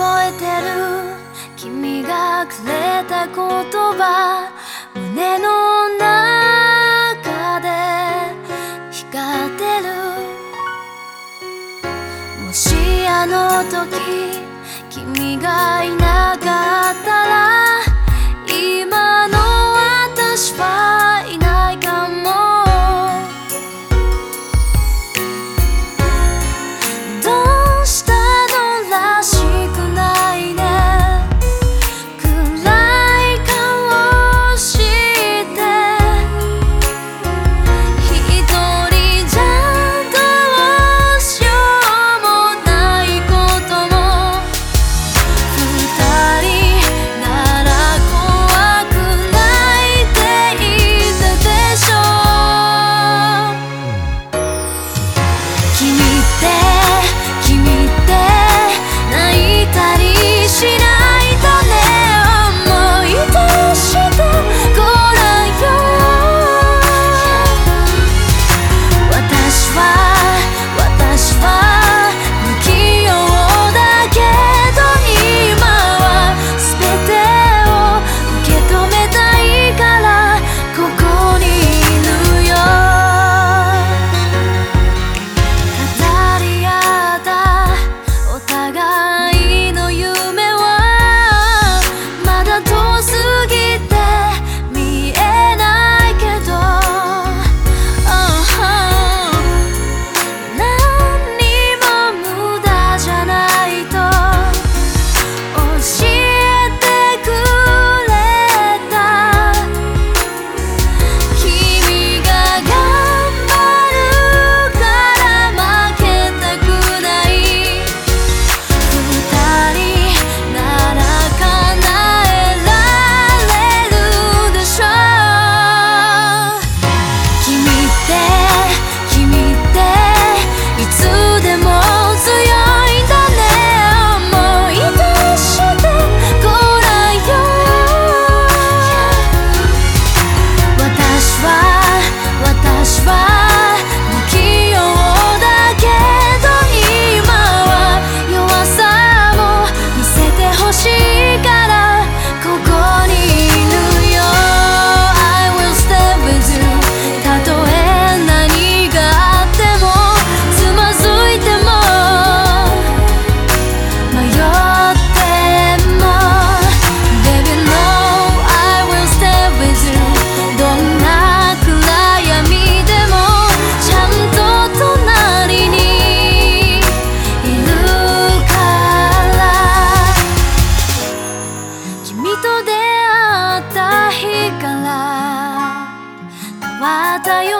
覚えてる君がくれた言葉胸の中で光ってるもしあの時君がいなかったら漂う